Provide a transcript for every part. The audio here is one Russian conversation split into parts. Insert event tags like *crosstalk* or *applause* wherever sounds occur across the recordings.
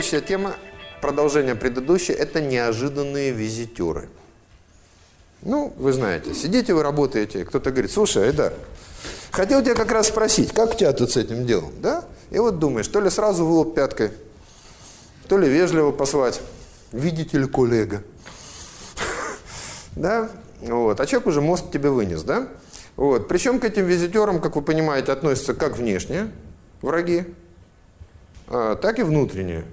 Следующая тема, продолжение предыдущей, это неожиданные визитеры. Ну, вы знаете, сидите вы, работаете, кто-то говорит, слушай, Айдар, хотел тебя как раз спросить, как у тебя тут с этим делом, да? И вот думаешь, то ли сразу в лоб пяткой, то ли вежливо послать, видите ли, коллега, *laughs* да? Вот. А человек уже мозг тебе вынес, да? Вот. Причем к этим визитерам, как вы понимаете, относятся как внешние враги, а, так и внутренние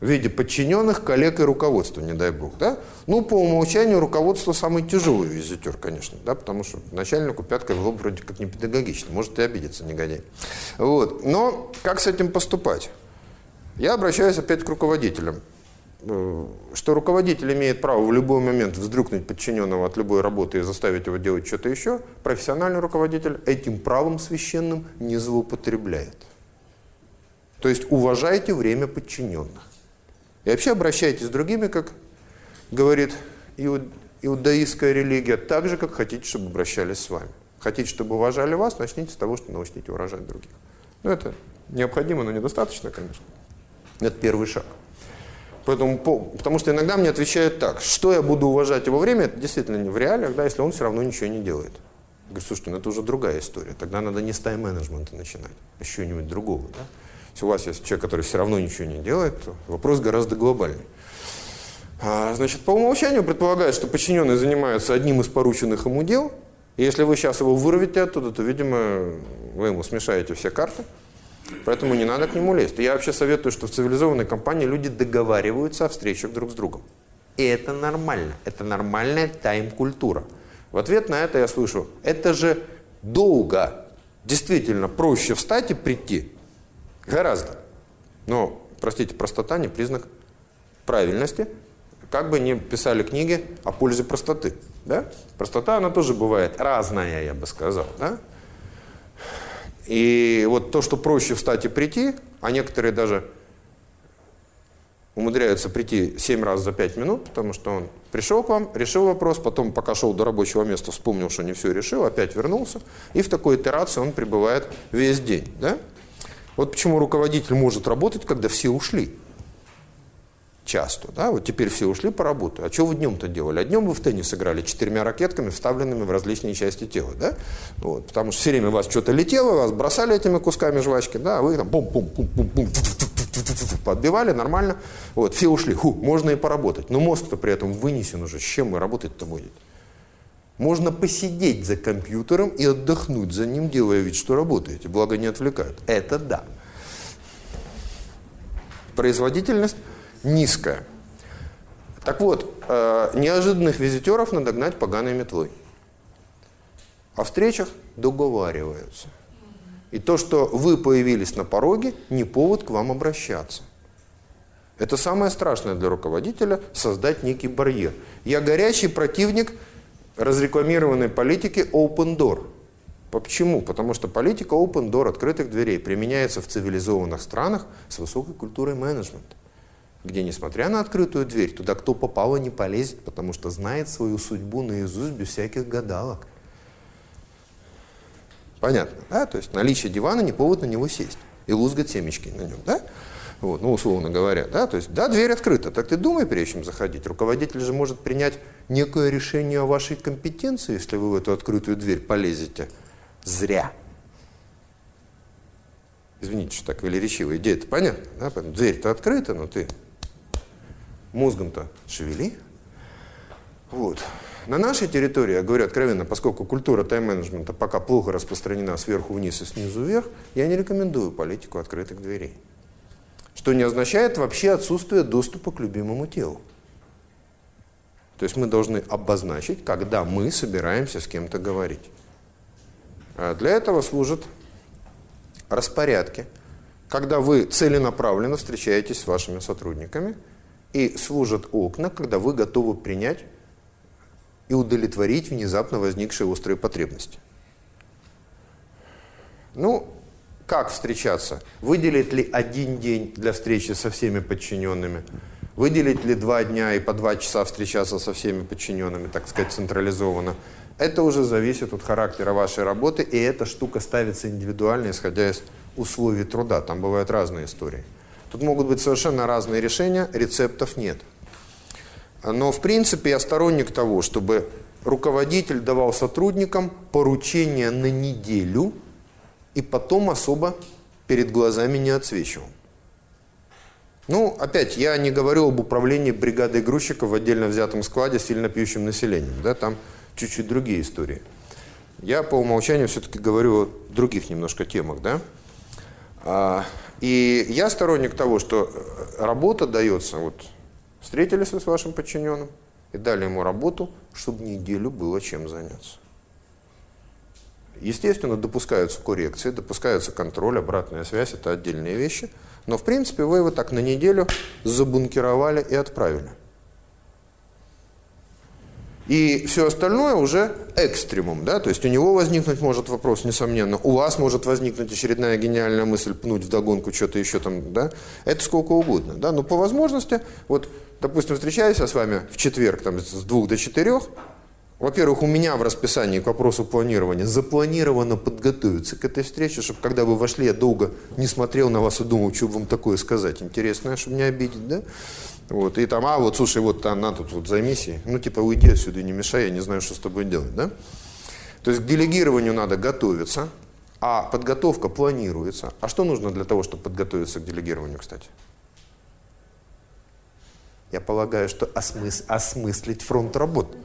в виде подчиненных, коллег и руководства, не дай бог. Да? Ну, по умолчанию, руководство самый тяжелый визитер, конечно, да, потому что начальнику пяткой в лоб вроде как не педагогично, может и обидеться негодяй. Вот. Но как с этим поступать? Я обращаюсь опять к руководителям. Э, что руководитель имеет право в любой момент вздрюкнуть подчиненного от любой работы и заставить его делать что-то еще, профессиональный руководитель этим правом священным не злоупотребляет. То есть уважайте время подчиненных. И вообще обращайтесь с другими, как говорит иудаистская религия, так же, как хотите, чтобы обращались с вами. Хотите, чтобы уважали вас, начните с того, что научите уважать других. Ну, это необходимо, но недостаточно, конечно. Это первый шаг. Поэтому, потому что иногда мне отвечают так, что я буду уважать его время, это действительно не в реалиях, да, если он все равно ничего не делает. Я говорю, слушайте, ну это уже другая история, тогда надо не с тайм-менеджмента начинать, а с чего-нибудь другого. Да? Если у вас есть человек, который все равно ничего не делает, то вопрос гораздо глобальный. А, значит, по умолчанию предполагается, что подчиненный занимается одним из порученных ему дел, и если вы сейчас его вырвете оттуда, то, видимо, вы ему смешаете все карты, поэтому не надо к нему лезть. Я вообще советую, что в цивилизованной компании люди договариваются о встречах друг с другом. И это нормально, это нормальная тайм-культура. В ответ на это я слышу, это же долго, действительно проще встать и прийти, Гораздо. Но, простите, простота не признак правильности. Как бы ни писали книги о пользе простоты. Да? Простота, она тоже бывает разная, я бы сказал. Да? И вот то, что проще встать и прийти, а некоторые даже умудряются прийти 7 раз за 5 минут, потому что он пришел к вам, решил вопрос, потом, пока шел до рабочего места, вспомнил, что не все решил, опять вернулся, и в такой итерации он пребывает весь день. Да? Вот почему руководитель может работать, когда все ушли. Часто, да, вот теперь все ушли по работе. А что вы днем-то делали? А днем вы в теннис играли четырьмя ракетками, вставленными в различные части тела, да? Вот, потому что все время у вас что-то летело, вас бросали этими кусками жвачки, да, а вы там пум-пум-пум-пум-пум подбивали, нормально. Вот, все ушли, ху, можно и поработать. Но мозг-то при этом вынесен уже, с чем вы работать-то будете? Можно посидеть за компьютером и отдохнуть за ним, делая вид, что работаете, благо не отвлекают. Это да. Производительность низкая. Так вот, э, неожиданных визитеров надо гнать поганой метлой. О встречах договариваются. И то, что вы появились на пороге, не повод к вам обращаться. Это самое страшное для руководителя – создать некий барьер. Я горячий противник – разрекламированной политики open door. Почему? Потому что политика open door, открытых дверей, применяется в цивилизованных странах с высокой культурой менеджмента. Где, несмотря на открытую дверь, туда кто попало не полезет, потому что знает свою судьбу наизусть без всяких гадалок. Понятно, да? То есть наличие дивана не повод на него сесть и лузгать семечки на нем, да? Вот, ну, условно говоря, да, то есть, да, дверь открыта, так ты думай, прежде чем заходить. Руководитель же может принять некое решение о вашей компетенции, если вы в эту открытую дверь полезете. Зря. Извините, что так велеречиво. Идея-то понятна, да? Дверь-то открыта, но ты мозгом-то шевели. Вот. На нашей территории, я говорю откровенно, поскольку культура тайм-менеджмента пока плохо распространена сверху вниз и снизу вверх, я не рекомендую политику открытых дверей что не означает вообще отсутствие доступа к любимому телу. То есть мы должны обозначить, когда мы собираемся с кем-то говорить. А для этого служат распорядки, когда вы целенаправленно встречаетесь с вашими сотрудниками, и служат окна, когда вы готовы принять и удовлетворить внезапно возникшие острые потребности. Ну, как встречаться? Выделить ли один день для встречи со всеми подчиненными? Выделить ли два дня и по два часа встречаться со всеми подчиненными, так сказать, централизованно? Это уже зависит от характера вашей работы, и эта штука ставится индивидуально, исходя из условий труда. Там бывают разные истории. Тут могут быть совершенно разные решения, рецептов нет. Но, в принципе, я сторонник того, чтобы руководитель давал сотрудникам поручения на неделю и потом особо перед глазами не отсвечивал. Ну, опять, я не говорю об управлении бригадой грузчиков в отдельно взятом складе с сильно пьющим населением. Да, там чуть-чуть другие истории. Я по умолчанию все-таки говорю о других немножко темах. Да? А, и я сторонник того, что работа дается, вот встретились вы с вашим подчиненным и дали ему работу, чтобы неделю было чем заняться. Естественно, допускаются коррекции, допускаются контроль, обратная связь, это отдельные вещи. Но, в принципе, вы его так на неделю забункировали и отправили. И все остальное уже экстремум, да, то есть у него возникнуть может вопрос, несомненно, у вас может возникнуть очередная гениальная мысль пнуть в догонку что-то еще там, да, это сколько угодно, да, но по возможности, вот, допустим, встречаюсь я с вами в четверг, там, с двух до четырех, во-первых, у меня в расписании к вопросу планирования запланировано подготовиться к этой встрече, чтобы когда вы вошли, я долго не смотрел на вас и думал, что вам такое сказать интересное, чтобы не обидеть, да? Вот, и там, а, вот, слушай, вот она тут вот займись, ну, типа, уйди отсюда, не мешай, я не знаю, что с тобой делать, да? То есть к делегированию надо готовиться, а подготовка планируется. А что нужно для того, чтобы подготовиться к делегированию, кстати? Я полагаю, что осмыс осмыслить фронт работ.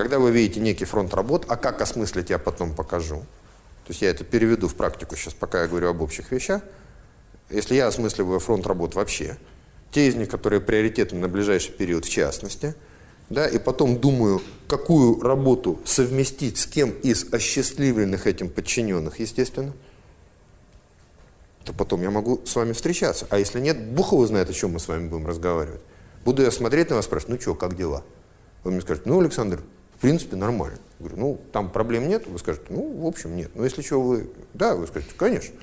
Когда вы видите некий фронт работ, а как осмыслить, я потом покажу. То есть я это переведу в практику сейчас, пока я говорю об общих вещах. Если я осмысливаю фронт работ вообще, те из них, которые приоритетны на ближайший период в частности, да, и потом думаю, какую работу совместить с кем из осчастливленных этим подчиненных, естественно, то потом я могу с вами встречаться. А если нет, Бухова знает, о чем мы с вами будем разговаривать. Буду я смотреть на вас, спрашивать, ну что, как дела? Вы мне скажете, ну, Александр, в принципе, нормально. Я говорю, ну, там проблем нет? Вы скажете, ну, в общем, нет. Но если что, вы... Да, вы скажете, конечно.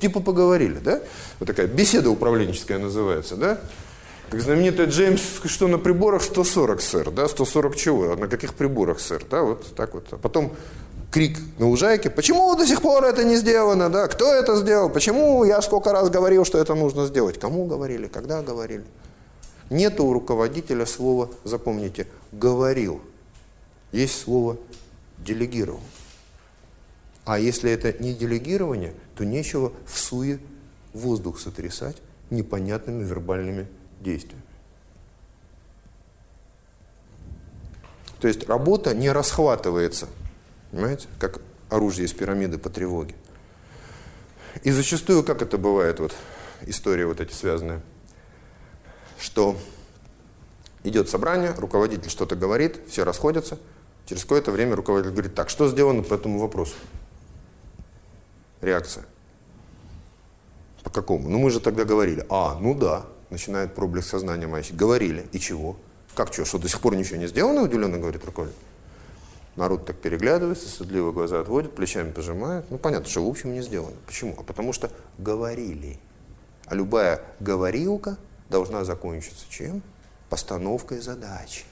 Типа поговорили, да? Вот такая беседа управленческая называется, да? Как знаменитый Джеймс, что на приборах 140, сэр, да? 140 чего? На каких приборах, сэр, да? Вот так вот. А потом крик на лужайке, почему до сих пор это не сделано, да? Кто это сделал? Почему я сколько раз говорил, что это нужно сделать? Кому говорили? Когда говорили? Нет у руководителя слова, запомните, говорил. Есть слово делегировал. А если это не делегирование, то нечего в суе воздух сотрясать непонятными вербальными действиями. То есть работа не расхватывается, понимаете, как оружие из пирамиды по тревоге. И зачастую, как это бывает, вот история вот эти связанные, что идет собрание, руководитель что-то говорит, все расходятся, через какое-то время руководитель говорит, так, что сделано по этому вопросу? реакция. По какому? Ну, мы же тогда говорили. А, ну да, начинает проблеск сознания мальчик. Говорили. И чего? Как что, что до сих пор ничего не сделано, удивленно говорит руководитель. Народ так переглядывается, стыдливо глаза отводит, плечами пожимает. Ну, понятно, что в общем не сделано. Почему? А потому что говорили. А любая говорилка должна закончиться чем? Постановкой задачи.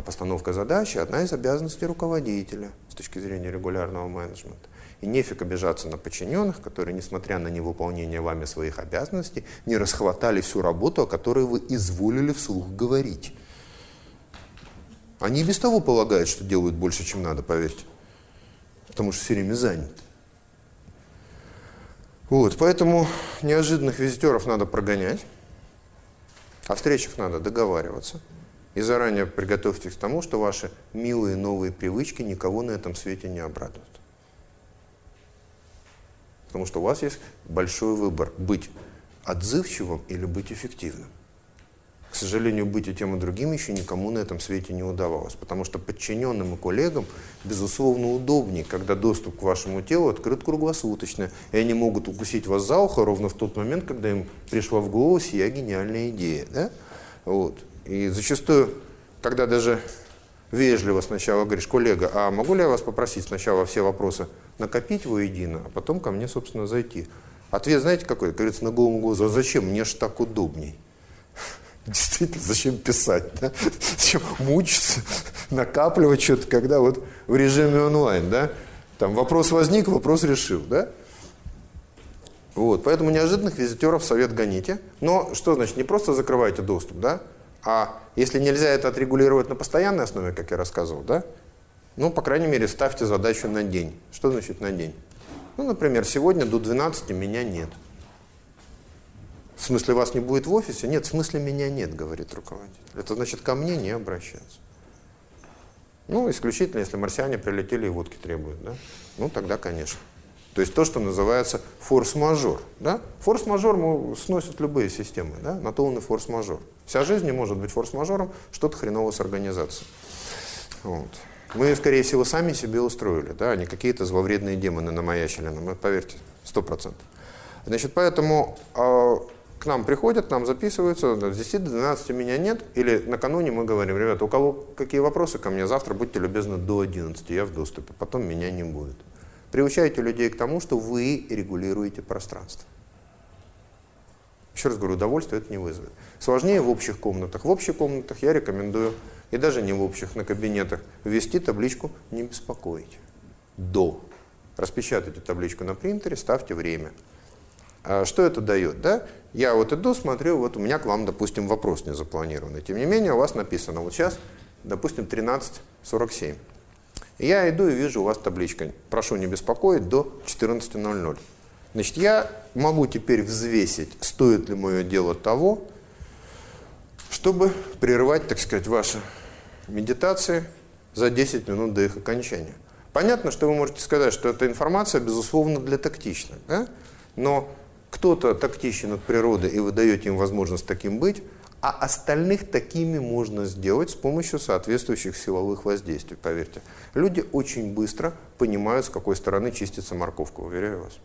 А постановка задачи – одна из обязанностей руководителя с точки зрения регулярного менеджмента. И нефиг обижаться на подчиненных, которые, несмотря на невыполнение вами своих обязанностей, не расхватали всю работу, о которой вы изволили вслух говорить. Они без того полагают, что делают больше, чем надо, поверьте. Потому что все время заняты. Вот, поэтому неожиданных визитеров надо прогонять, о встречах надо договариваться – и заранее приготовьтесь к тому, что ваши милые новые привычки никого на этом свете не обрадуют. Потому что у вас есть большой выбор быть отзывчивым или быть эффективным. К сожалению, быть и тем и другим еще никому на этом свете не удавалось, потому что подчиненным и коллегам, безусловно, удобнее, когда доступ к вашему телу открыт круглосуточно, и они могут укусить вас за ухо ровно в тот момент, когда им пришла в голову сия гениальная идея. Да? Вот. И зачастую, когда даже вежливо сначала говоришь, коллега, а могу ли я вас попросить сначала все вопросы накопить воедино, а потом ко мне, собственно, зайти? Ответ знаете какой? Говорится на голому глазу, а зачем? Мне же так удобней. *laughs* Действительно, зачем писать? Да? Зачем мучиться, *laughs* накапливать что-то, когда вот в режиме онлайн, да? Там вопрос возник, вопрос решил, да? Вот, поэтому неожиданных визитеров совет гоните. Но что значит, не просто закрывайте доступ, да? А если нельзя это отрегулировать на постоянной основе, как я рассказывал, да? Ну, по крайней мере, ставьте задачу на день. Что значит на день? Ну, например, сегодня до 12 меня нет. В смысле, вас не будет в офисе? Нет, в смысле, меня нет, говорит руководитель. Это значит, ко мне не обращаться. Ну, исключительно, если марсиане прилетели и водки требуют, да? Ну, тогда, конечно. То есть то, что называется форс-мажор. Да? Форс-мажор сносят любые системы, да? на то он и форс-мажор. Вся жизнь не может быть форс-мажором, что-то хреново с организацией. Вот. Мы, скорее всего, сами себе устроили, да, не какие-то зловредные демоны намаячили нам, поверьте, сто процентов. Значит, поэтому э, к нам приходят, нам записываются, с 10 до 12 меня нет, или накануне мы говорим, ребята, у кого какие вопросы ко мне, завтра будьте любезны до 11, я в доступе, потом меня не будет. Приучайте людей к тому, что вы регулируете пространство. Еще раз говорю, удовольствие это не вызовет. Сложнее в общих комнатах. В общих комнатах я рекомендую, и даже не в общих, на кабинетах, ввести табличку «Не беспокоить». До. Распечатайте табличку на принтере, ставьте время. А что это дает? Да? Я вот иду, смотрю, вот у меня к вам, допустим, вопрос не запланированный. Тем не менее, у вас написано, вот сейчас, допустим, 13.47. Я иду и вижу у вас табличка «Прошу не беспокоить до 14.00». Значит, я могу теперь взвесить, стоит ли мое дело того, чтобы прервать, так сказать, ваши медитации за 10 минут до их окончания. Понятно, что вы можете сказать, что эта информация, безусловно, для тактичных, да? но кто-то тактичен от природы, и вы даете им возможность таким быть, а остальных такими можно сделать с помощью соответствующих силовых воздействий, поверьте. Люди очень быстро понимают, с какой стороны чистится морковка, уверяю вас.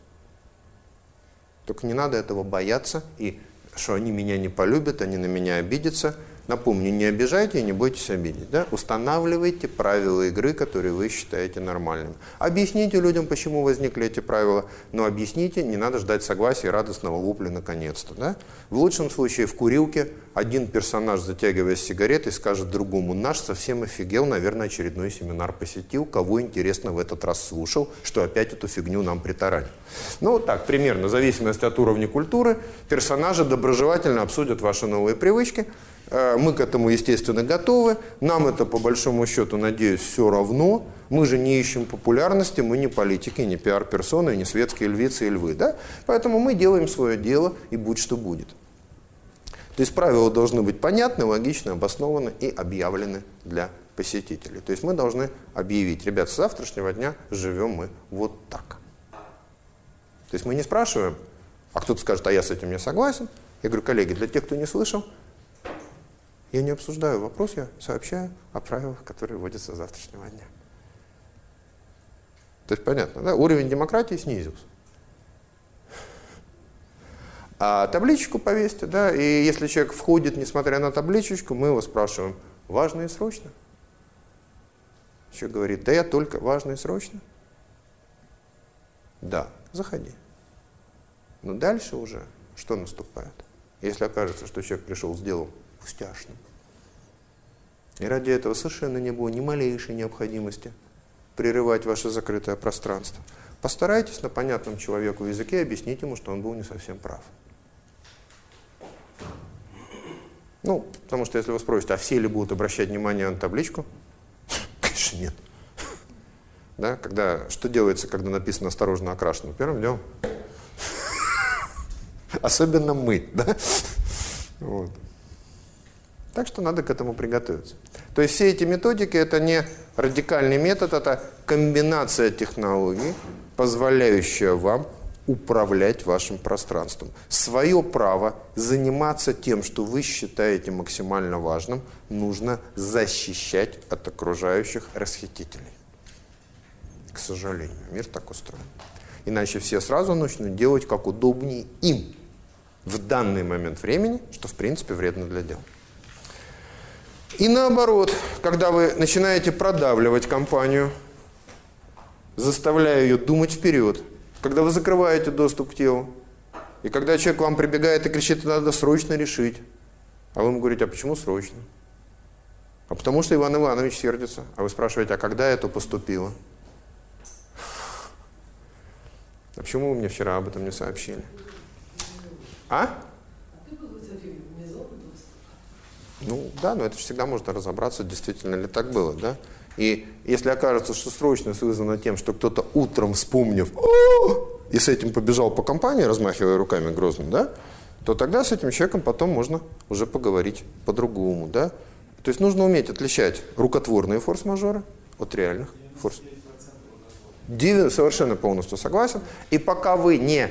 Только не надо этого бояться, и что они меня не полюбят, они на меня обидятся – Напомню, не обижайте и не бойтесь обидеть. Да? Устанавливайте правила игры, которые вы считаете нормальными. Объясните людям, почему возникли эти правила, но объясните, не надо ждать согласия и радостного вупля наконец-то. Да? В лучшем случае в курилке один персонаж, затягивая сигаретой, скажет другому, наш совсем офигел, наверное, очередной семинар посетил, кого интересно в этот раз слушал, что опять эту фигню нам притаранил. Ну вот так, примерно, в зависимости от уровня культуры, персонажи доброжелательно обсудят ваши новые привычки, мы к этому, естественно, готовы. Нам это, по большому счету, надеюсь, все равно. Мы же не ищем популярности, мы не политики, не пиар-персоны, не светские львицы и львы. Да? Поэтому мы делаем свое дело, и будь что будет. То есть правила должны быть понятны, логичны, обоснованы и объявлены для посетителей. То есть мы должны объявить, ребят, с завтрашнего дня живем мы вот так. То есть мы не спрашиваем, а кто-то скажет, а я с этим не согласен. Я говорю, коллеги, для тех, кто не слышал, я не обсуждаю вопрос, я сообщаю о правилах, которые вводятся с завтрашнего дня. То есть понятно, да? Уровень демократии снизился. А табличку повесьте, да, и если человек входит, несмотря на табличечку, мы его спрашиваем, важно и срочно? Человек говорит, да я только важно и срочно. Да, заходи. Но дальше уже что наступает? Если окажется, что человек пришел с делом пустяшным, и ради этого совершенно не было ни малейшей необходимости прерывать ваше закрытое пространство. Постарайтесь на понятном человеку языке объяснить ему, что он был не совсем прав. Ну, потому что если вы спросите, а все ли будут обращать внимание на табличку? *laughs* Конечно, нет. *laughs* Да, когда, что делается, когда написано «осторожно окрашено»? Первым делом. *laughs* Особенно мы, да? Вот. Так что надо к этому приготовиться. То есть все эти методики – это не радикальный метод, это комбинация технологий, позволяющая вам управлять вашим пространством. Свое право заниматься тем, что вы считаете максимально важным, нужно защищать от окружающих расхитителей. К сожалению, мир так устроен. Иначе все сразу начнут делать как удобнее им в данный момент времени, что в принципе вредно для дела. И наоборот, когда вы начинаете продавливать компанию, заставляя ее думать вперед, когда вы закрываете доступ к телу, и когда человек вам прибегает и кричит, надо срочно решить, а вы ему говорите, а почему срочно? А потому что Иван Иванович сердится. А вы спрашиваете, а когда это поступило? А Почему вы мне вчера об этом не сообщили? А? Ну да, но это всегда можно разобраться, действительно ли так было, да? И если окажется, что срочность вызвана тем, что кто-то утром вспомнив и с этим побежал по компании, размахивая руками грозно, да, то тогда с этим человеком потом можно уже поговорить по-другому, да. То есть нужно уметь отличать рукотворные форс-мажоры от реальных форс. Дивен совершенно полностью согласен. И пока вы не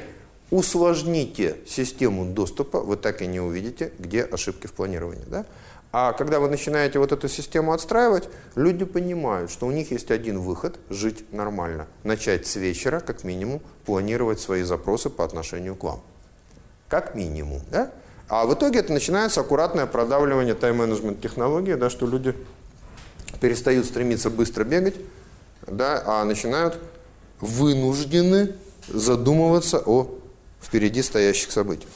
усложните систему доступа, вы так и не увидите, где ошибки в планировании. Да? А когда вы начинаете вот эту систему отстраивать, люди понимают, что у них есть один выход – жить нормально. Начать с вечера, как минимум, планировать свои запросы по отношению к вам. Как минимум. Да? А в итоге это начинается аккуратное продавливание тайм-менеджмент технологии, да, что люди перестают стремиться быстро бегать, да, а начинают вынуждены задумываться о впереди стоящих событиях.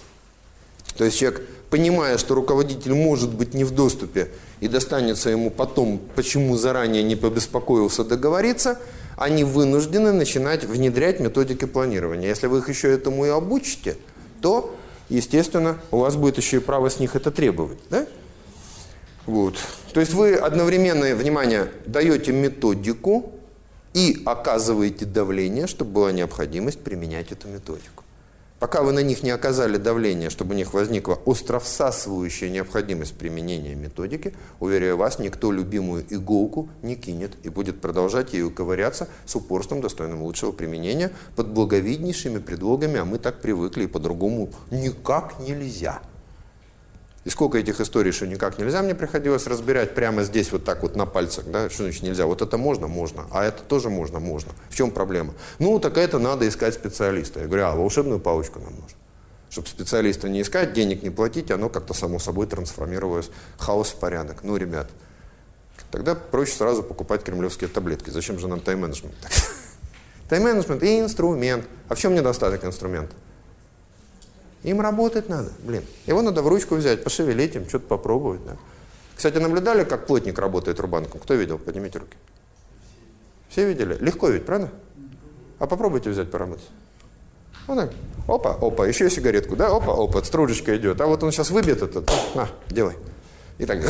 То есть человек понимая, что руководитель может быть не в доступе и достанется ему потом, почему заранее не побеспокоился договориться, они вынуждены начинать внедрять методики планирования. Если вы их еще этому и обучите, то, естественно, у вас будет еще и право с них это требовать. Да? Вот. То есть вы одновременно, внимание, даете методику и оказываете давление, чтобы была необходимость применять эту методику. Пока вы на них не оказали давление, чтобы у них возникла островсасывающая необходимость применения методики, уверяю вас, никто любимую иголку не кинет и будет продолжать ею ковыряться с упорством, достойным лучшего применения, под благовиднейшими предлогами, а мы так привыкли, и по-другому никак нельзя. И сколько этих историй, что никак нельзя, мне приходилось разбирать прямо здесь, вот так вот на пальцах, да, что значит нельзя. Вот это можно? Можно. А это тоже можно? Можно. В чем проблема? Ну, так это надо искать специалиста. Я говорю, а волшебную палочку нам нужно. Чтобы специалиста не искать, денег не платить, оно как-то само собой трансформировалось. Хаос в порядок. Ну, ребят, тогда проще сразу покупать кремлевские таблетки. Зачем же нам тайм-менеджмент? *laughs* Тайм-менеджмент и инструмент. А в чем недостаток инструмента? Им работать надо, блин. Его надо в ручку взять, пошевелить им, что-то попробовать. Да. Кстати, наблюдали, как плотник работает рубанком? Кто видел? Поднимите руки. Все видели? Легко ведь, правда? А попробуйте взять поработать. Вот так. Опа, опа, еще сигаретку, да? Опа, опа, стружечка идет. А вот он сейчас выбьет этот. На, делай. И так. *laughs*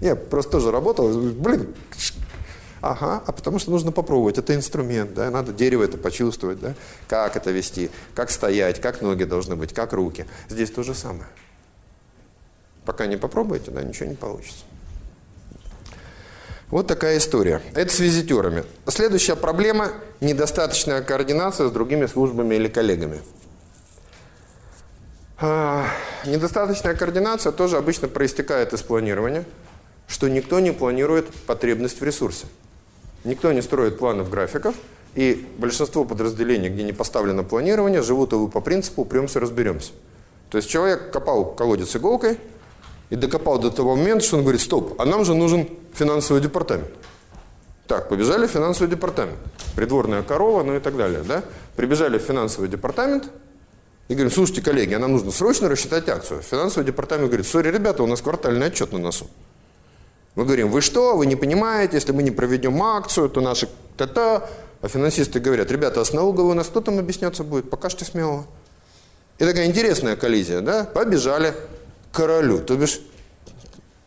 Я просто тоже работал. Блин, Ага, а потому что нужно попробовать, это инструмент, да, надо дерево это почувствовать, да, как это вести, как стоять, как ноги должны быть, как руки. Здесь то же самое. Пока не попробуете, да, ничего не получится. Вот такая история. Это с визитерами. Следующая проблема – недостаточная координация с другими службами или коллегами. А, недостаточная координация тоже обычно проистекает из планирования, что никто не планирует потребность в ресурсе. Никто не строит планов графиков, и большинство подразделений, где не поставлено планирование, живут его по принципу «упремся, разберемся». То есть человек копал колодец иголкой и докопал до того момента, что он говорит «стоп, а нам же нужен финансовый департамент». Так, побежали в финансовый департамент. Придворная корова, ну и так далее. Да? Прибежали в финансовый департамент и говорим, слушайте, коллеги, а нам нужно срочно рассчитать акцию. Финансовый департамент говорит, сори, ребята, у нас квартальный отчет на носу. Мы говорим, вы что, вы не понимаете, если мы не проведем акцию, то наши та-та. А финансисты говорят, ребята, а с налоговой у нас кто там объясняться будет? Покажите смело. И такая интересная коллизия, да? Побежали к королю, то бишь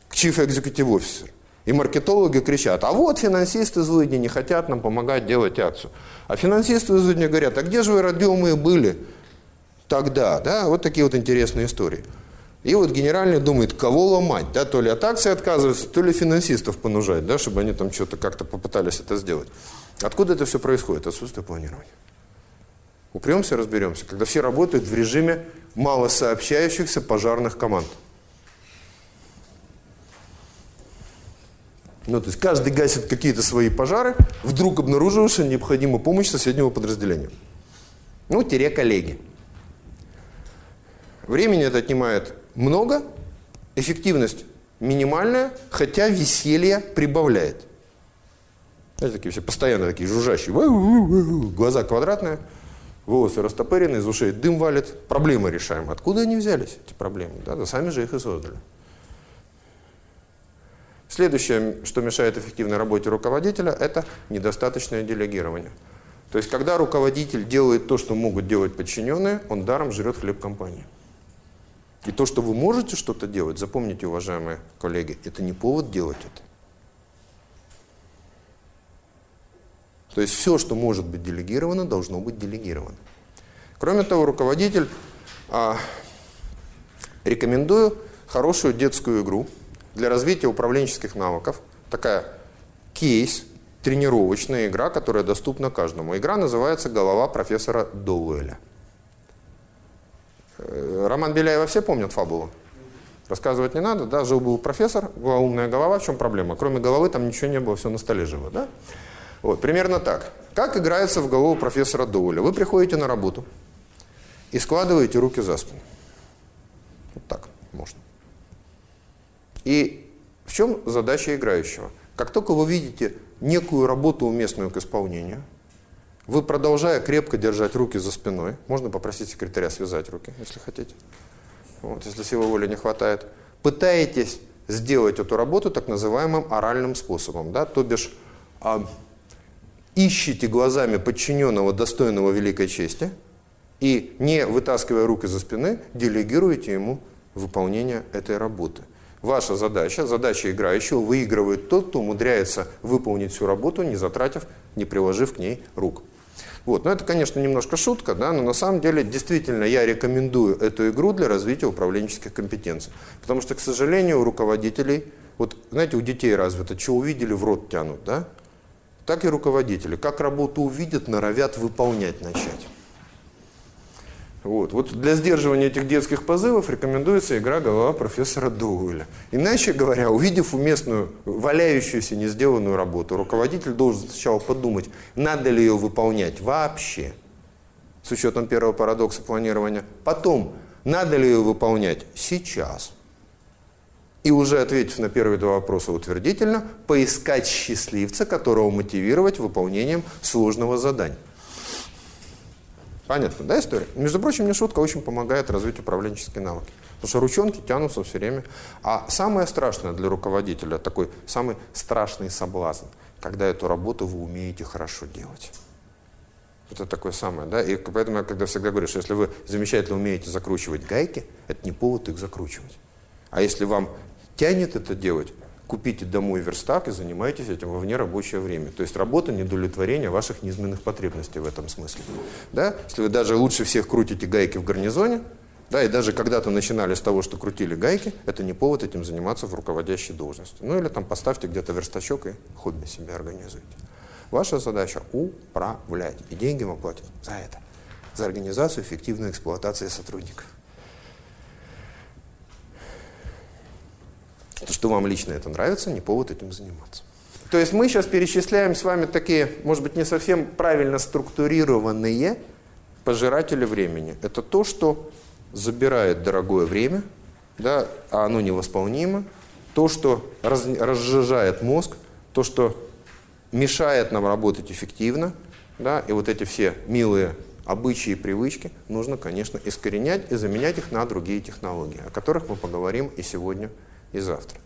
к chief executive officer. И маркетологи кричат, а вот финансисты злыдни не хотят нам помогать делать акцию. А финансисты злыдни говорят, а где же вы, родимые, были тогда? Да? Вот такие вот интересные истории. И вот генеральный думает, кого ломать, да, то ли от акций отказываться, то ли финансистов понужать, да, чтобы они там что-то как-то попытались это сделать. Откуда это все происходит? Отсутствие планирования. Упремся, разберемся, когда все работают в режиме малосообщающихся пожарных команд. Ну, то есть каждый гасит какие-то свои пожары, вдруг обнаруживая, что необходима помощь соседнего подразделения. Ну, тире коллеги. Времени это отнимает много, эффективность минимальная, хотя веселье прибавляет. Знаете, такие все постоянно такие жужжащие, глаза квадратные, волосы растопырены, из ушей дым валит. Проблемы решаем. Откуда они взялись, эти проблемы? Да, да сами же их и создали. Следующее, что мешает эффективной работе руководителя, это недостаточное делегирование. То есть, когда руководитель делает то, что могут делать подчиненные, он даром жрет хлеб компании. И то, что вы можете что-то делать, запомните, уважаемые коллеги, это не повод делать это. То есть все, что может быть делегировано, должно быть делегировано. Кроме того, руководитель а, рекомендую хорошую детскую игру для развития управленческих навыков. Такая кейс, тренировочная игра, которая доступна каждому. Игра называется «Голова профессора Доуэля». Э, Роман Беляева все помнят фабулу? Рассказывать не надо, да, жил был профессор, была умная голова, в чем проблема? Кроме головы там ничего не было, все на столе живо, да? Вот, примерно так. Как играется в голову профессора Доуля? Вы приходите на работу и складываете руки за спину. Вот так можно. И в чем задача играющего? Как только вы видите некую работу уместную к исполнению, вы, продолжая крепко держать руки за спиной, можно попросить секретаря связать руки, если хотите, вот, если силы воли не хватает, пытаетесь сделать эту работу так называемым оральным способом, да, то бишь а, ищите глазами подчиненного, достойного великой чести, и, не вытаскивая руки за спины, делегируете ему выполнение этой работы. Ваша задача, задача играющего, выигрывает тот, кто умудряется выполнить всю работу, не затратив, не приложив к ней рук. Вот. Но это, конечно, немножко шутка, да, но на самом деле действительно я рекомендую эту игру для развития управленческих компетенций. Потому что, к сожалению, у руководителей, вот знаете, у детей развито, что увидели, в рот тянут, да? Так и руководители. Как работу увидят, норовят выполнять начать. Вот. вот для сдерживания этих детских позывов рекомендуется игра «Голова профессора Доуэля». Иначе говоря, увидев уместную, валяющуюся, не сделанную работу, руководитель должен сначала подумать, надо ли ее выполнять вообще, с учетом первого парадокса планирования. Потом, надо ли ее выполнять сейчас. И уже ответив на первые два вопроса утвердительно, поискать счастливца, которого мотивировать выполнением сложного задания. Понятно, да, история? Между прочим, мне шутка очень помогает развить управленческие навыки. Потому что ручонки тянутся все время. А самое страшное для руководителя, такой самый страшный соблазн, когда эту работу вы умеете хорошо делать. Это такое самое, да? И поэтому я когда всегда говорю, что если вы замечательно умеете закручивать гайки, это не повод их закручивать. А если вам тянет это делать, купите домой верстак и занимайтесь этим во вне рабочее время. То есть работа недовлетворения ваших низменных потребностей в этом смысле. Да? Если вы даже лучше всех крутите гайки в гарнизоне, да, и даже когда-то начинали с того, что крутили гайки, это не повод этим заниматься в руководящей должности. Ну или там поставьте где-то верстачок и хобби себе организуйте. Ваша задача – управлять. И деньги вам платят за это. За организацию эффективной эксплуатации сотрудников. То, что вам лично это нравится, не повод этим заниматься. То есть мы сейчас перечисляем с вами такие, может быть, не совсем правильно структурированные пожиратели времени. Это то, что забирает дорогое время, да, а оно невосполнимо. То, что раз, разжижает мозг, то, что мешает нам работать эффективно. Да, и вот эти все милые обычаи и привычки нужно, конечно, искоренять и заменять их на другие технологии, о которых мы поговорим и сегодня и завтра.